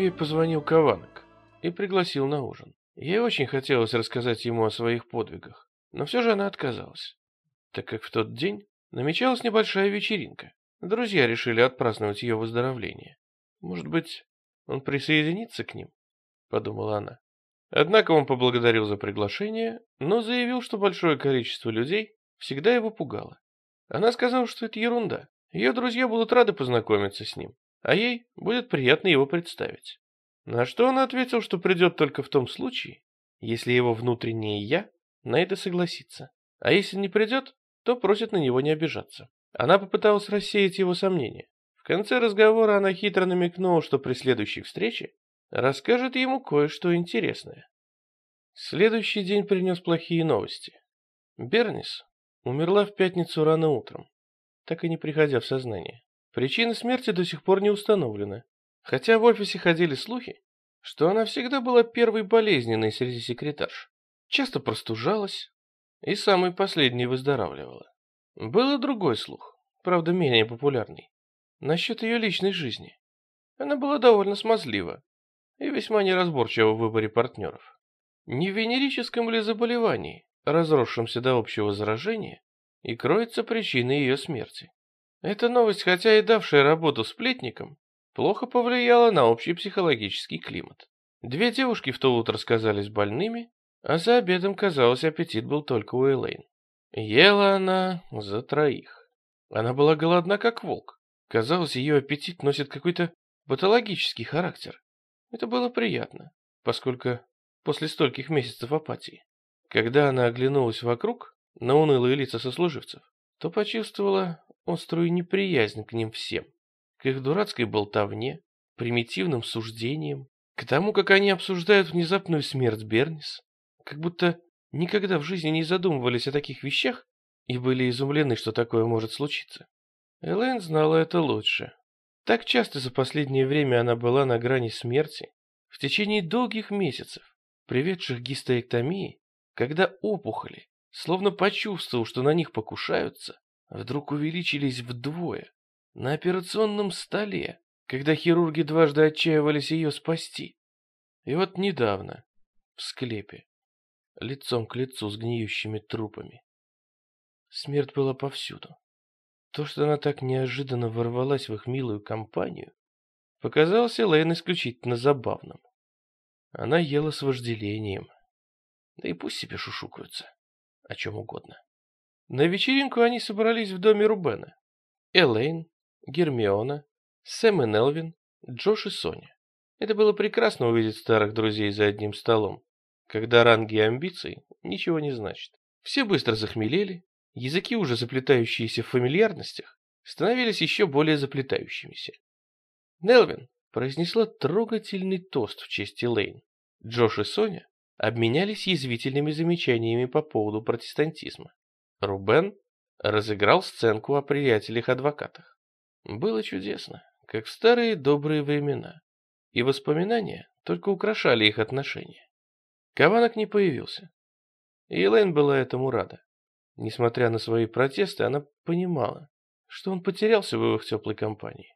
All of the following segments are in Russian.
Ей позвонил Каванок и пригласил на ужин. Ей очень хотелось рассказать ему о своих подвигах, но все же она отказалась, так как в тот день намечалась небольшая вечеринка. Друзья решили отпраздновать ее выздоровление. Может быть, он присоединится к ним? Подумала она. Однако он поблагодарил за приглашение, но заявил, что большое количество людей всегда его пугало. Она сказала, что это ерунда. Ее друзья будут рады познакомиться с ним, а ей будет приятно его представить. На что он ответил, что придет только в том случае, если его внутреннее «я» на это согласится. А если не придет, то просит на него не обижаться. Она попыталась рассеять его сомнения. В конце разговора она хитро намекнула, что при следующей встрече расскажет ему кое-что интересное. Следующий день принес плохие новости. Бернис умерла в пятницу рано утром, так и не приходя в сознание. Причина смерти до сих пор не установлена, хотя в офисе ходили слухи, что она всегда была первой болезненной среди секретарш, часто простужалась и самой последней выздоравливала. Был и другой слух, правда менее популярный, насчет ее личной жизни. Она была довольно смазлива и весьма неразборчива в выборе партнеров. Не в венерическом ли заболевании, разросшемся до общего заражения, и кроется причина ее смерти. Эта новость, хотя и давшая работу сплетникам, плохо повлияла на общий психологический климат. Две девушки в то утро сказались больными, а за обедом, казалось, аппетит был только у Элейн. Ела она за троих. Она была голодна, как волк. Казалось, ее аппетит носит какой-то патологический характер. Это было приятно, поскольку после стольких месяцев апатии. Когда она оглянулась вокруг на унылые лица сослуживцев, то почувствовала острую неприязнь к ним всем, к их дурацкой болтовне, примитивным суждениям, к тому, как они обсуждают внезапную смерть Бернис, как будто никогда в жизни не задумывались о таких вещах и были изумлены, что такое может случиться. Элэйн знала это лучше. Так часто за последнее время она была на грани смерти, в течение долгих месяцев, приведших к гистерэктомии, когда опухоли, словно почувствовав, что на них покушаются, вдруг увеличились вдвое на операционном столе, когда хирурги дважды отчаивались ее спасти. И вот недавно, в склепе, лицом к лицу с гниющими трупами. Смерть была повсюду. То, что она так неожиданно ворвалась в их милую компанию, показалось Элэйн исключительно забавным. Она ела с вожделением. Да и пусть себе шушукаются. О чем угодно. На вечеринку они собрались в доме Рубена. Элейн, Гермиона, Сэм и Нелвин, Джош и Соня. Это было прекрасно увидеть старых друзей за одним столом, когда ранги и амбиции ничего не значат. Все быстро захмелели, языки, уже заплетающиеся в фамильярностях, становились еще более заплетающимися. Нелвин произнесла трогательный тост в честь Элейн. Джош и Соня обменялись язвительными замечаниями по поводу протестантизма. Рубен разыграл сценку о приятелях-адвокатах. Было чудесно, как в старые добрые времена, и воспоминания только украшали их отношения. Каванок не появился, и Элейн была этому рада. Несмотря на свои протесты, она понимала, что он потерялся в их теплой компании.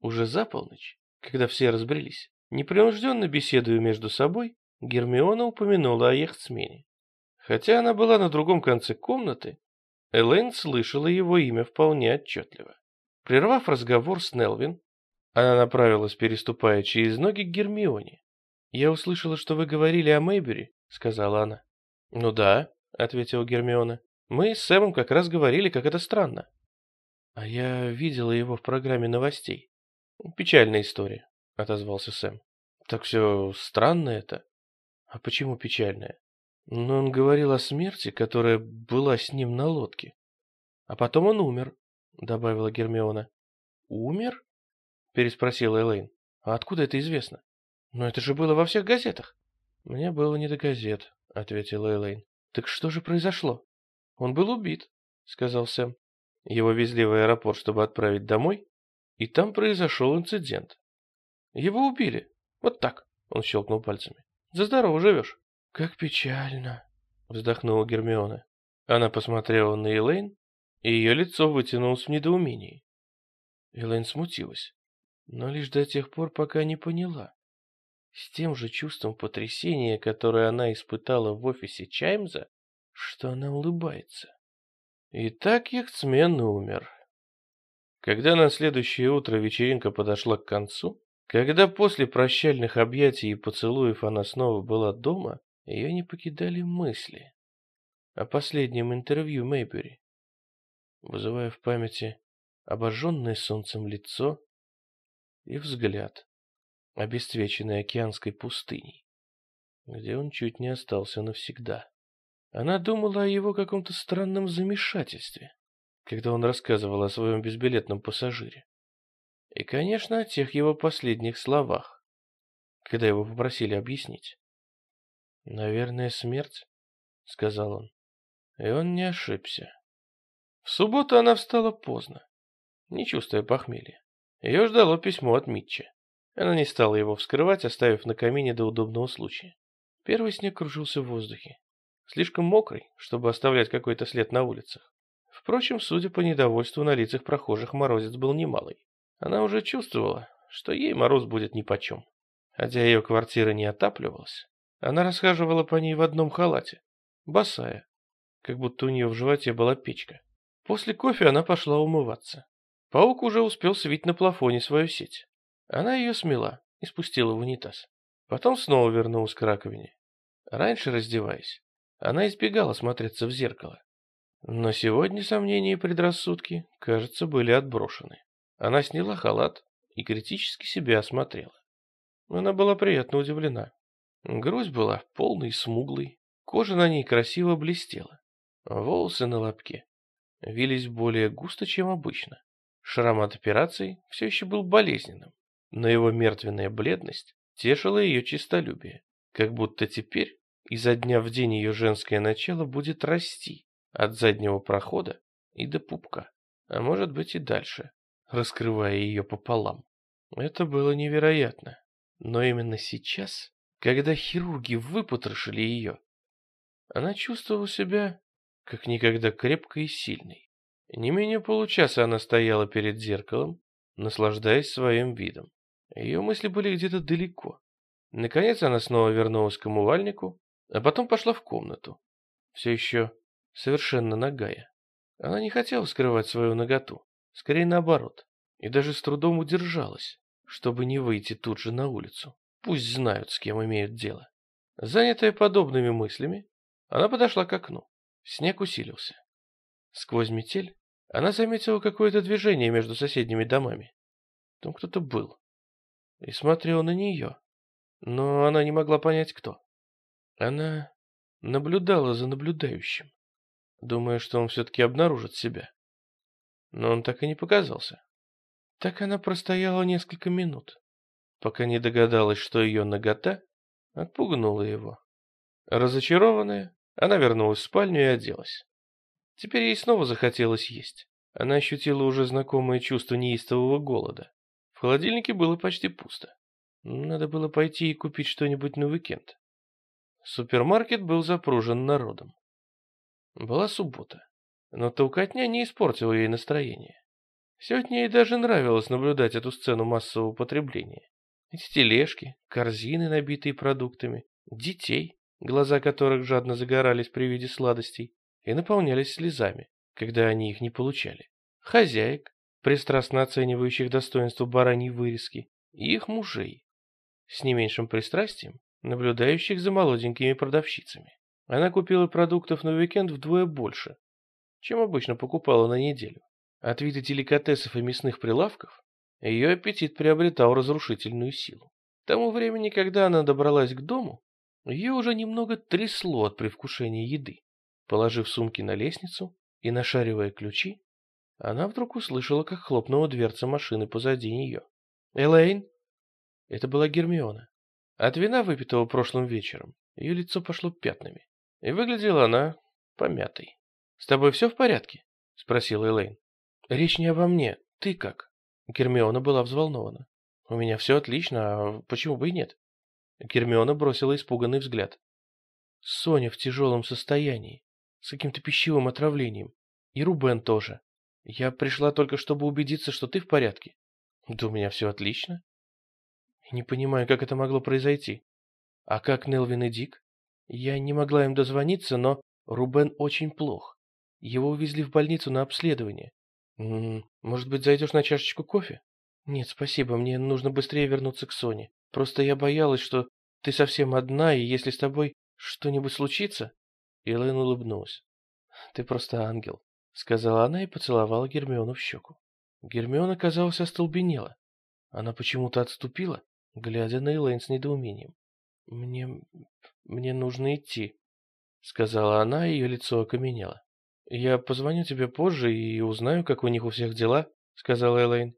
Уже за полночь когда все разбрелись, непринужденно беседуя между собой, Гермиона упомянула о яхтсмене. Хотя она была на другом конце комнаты, Элейн слышала его имя вполне отчетливо. Прервав разговор с Нелвин, она направилась, переступая через ноги к Гермионе. «Я услышала, что вы говорили о Мэйбери», — сказала она. «Ну да», — ответила Гермиона. «Мы с Сэмом как раз говорили, как это странно». «А я видела его в программе новостей. Печальная история, отозвался Сэм. Так все странно это. А почему печальная? Но он говорил о смерти, которая была с ним на лодке. А потом он умер, добавила Гермиона. Умер? переспросила Элейн. А откуда это известно? Но это же было во всех газетах. Мне было не до газет, ответила Элейн. Так что же произошло? Он был убит, сказал Сэм. Его везли в аэропорт, чтобы отправить домой, и там произошел инцидент. Его убили. Вот так, он щелкнул пальцами. За здорово живешь. Как печально, вздохнула Гермиона. Она посмотрела на Элейн, и ее лицо вытянулось в недоумении. Элейн смутилась. но лишь до тех пор, пока не поняла. С тем же чувством потрясения, которое она испытала в офисе Чаймза, что она улыбается. И так яхтсмен умер. Когда на следующее утро вечеринка подошла к концу, когда после прощальных объятий и поцелуев она снова была дома, ее не покидали мысли о последнем интервью Мейбери, вызывая в памяти обожженное солнцем лицо и взгляд, обесцвеченный океанской пустыней, где он чуть не остался навсегда. Она думала о его каком-то странном замешательстве, когда он рассказывал о своем безбилетном пассажире. И, конечно, о тех его последних словах, когда его попросили объяснить. «Наверное, смерть», — сказал он. И он не ошибся. В субботу она встала поздно, не чувствуя похмелья. Ее ждало письмо от Митча. Она не стала его вскрывать, оставив на камине до удобного случая. Первый снег кружился в воздухе. Слишком мокрый, чтобы оставлять какой-то след на улицах. Впрочем, судя по недовольству на лицах прохожих, морозец был немалый. Она уже чувствовала, что ей мороз будет нипочем. Хотя ее квартира не отапливалась, она расхаживала по ней в одном халате, босая, как будто у нее в животе была печка. После кофе она пошла умываться. Паук уже успел свить на плафоне свою сеть. Она ее смела и спустила в унитаз. Потом снова вернулась к раковине. Раньше, раздеваясь, она избегала смотреться в зеркало. Но сегодня сомнения и предрассудки, кажется, были отброшены. Она сняла халат и критически себя осмотрела. Она была приятно удивлена. Грудь была полной и смуглой, кожа на ней красиво блестела. Волосы на лобке вились более густо, чем обычно. Шрам от операции все еще был болезненным, но его мертвенная бледность тешила ее честолюбие, как будто теперь изо дня в день ее женское начало будет расти от заднего прохода и до пупка, а может быть и дальше, раскрывая ее пополам. Это было невероятно, но именно сейчас, когда хирурги выпотрошили ее, она чувствовала себя как никогда крепкой и сильной. Не менее получаса она стояла перед зеркалом, наслаждаясь своим видом. Ее мысли были где-то далеко. Наконец она снова вернулась к умывальнику, а потом пошла в комнату, все еще совершенно нагая. Она не хотела скрывать свою наготу, скорее наоборот, и даже с трудом удержалась, чтобы не выйти тут же на улицу. Пусть знают, с кем имеют дело. Занятая подобными мыслями, она подошла к окну. Снег усилился. Сквозь метель она заметила какое-то движение между соседними домами. Там кто-то был. И смотрел на нее. Но она не могла понять, кто. Она наблюдала за наблюдающим, думая, что он все-таки обнаружит себя. Но он так и не показался. Так она простояла несколько минут, пока не догадалась, что ее нагота отпугнула его. Разочарованная, она вернулась в спальню и оделась. Теперь ей снова захотелось есть. Она ощутила уже знакомое чувство неистового голода. В холодильнике было почти пусто. Надо было пойти и купить что-нибудь на уикенд. Супермаркет был запружен народом. Была суббота, но толкотня не испортила ей настроение. Сегодня ей даже нравилось наблюдать эту сцену массового потребления. Эти тележки, корзины, набитые продуктами, детей, глаза которых жадно загорались при виде сладостей и наполнялись слезами, когда они их не получали. Хозяек, пристрастно оценивающих достоинство бараньей вырезки, и их мужей, с не меньшим пристрастием, наблюдающих за молоденькими продавщицами. Она купила продуктов на уикенд вдвое больше, чем обычно покупала на неделю. От вида деликатесов и мясных прилавков ее аппетит приобретал разрушительную силу. К тому времени, когда она добралась к дому, ее уже немного трясло от привкушения еды. Положив сумки на лестницу и нашаривая ключи, она вдруг услышала, как хлопнула дверца машины позади нее. «Элейн!» Это была Гермиона. От вина, выпитого прошлым вечером, ее лицо пошло пятнами. И выглядела она помятой. «С тобой все в порядке?» — спросила Элейн. «Речь не обо мне. Ты как?» Гермиона была взволнована. «У меня все отлично, а почему бы и нет?» Гермиона бросила испуганный взгляд. «Соня в тяжелом состоянии, с каким-то пищевым отравлением. И Рубен тоже. Я пришла только, чтобы убедиться, что ты в порядке». Да у меня все отлично. Не понимаю, как это могло произойти. А как Нелвин и Дик? Я не могла им дозвониться, но Рубен очень плох. Его увезли в больницу на обследование. Может быть, зайдешь на чашечку кофе? Нет, спасибо, мне нужно быстрее вернуться к Соне. Просто я боялась, что ты совсем одна, и если с тобой что-нибудь случится... Элэйн улыбнулась. Ты просто ангел, сказала она и поцеловала Гермиону в щеку. Гермиона, казалось, остолбенела. Она почему-то отступила, глядя на Элэйн с недоумением. «Мне... мне нужно идти», — сказала она, и ее лицо окаменело. «Я позвоню тебе позже и узнаю, как у них у всех дела», — сказала Элэйн.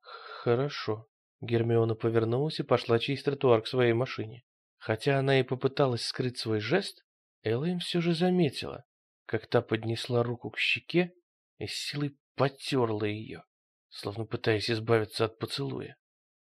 «Хорошо». Гермиона повернулась и пошла через тротуар к своей машине. Хотя она и попыталась скрыть свой жест, Элэйн все же заметила, как та поднесла руку к щеке и силой потерла ее, словно пытаясь избавиться от поцелуя.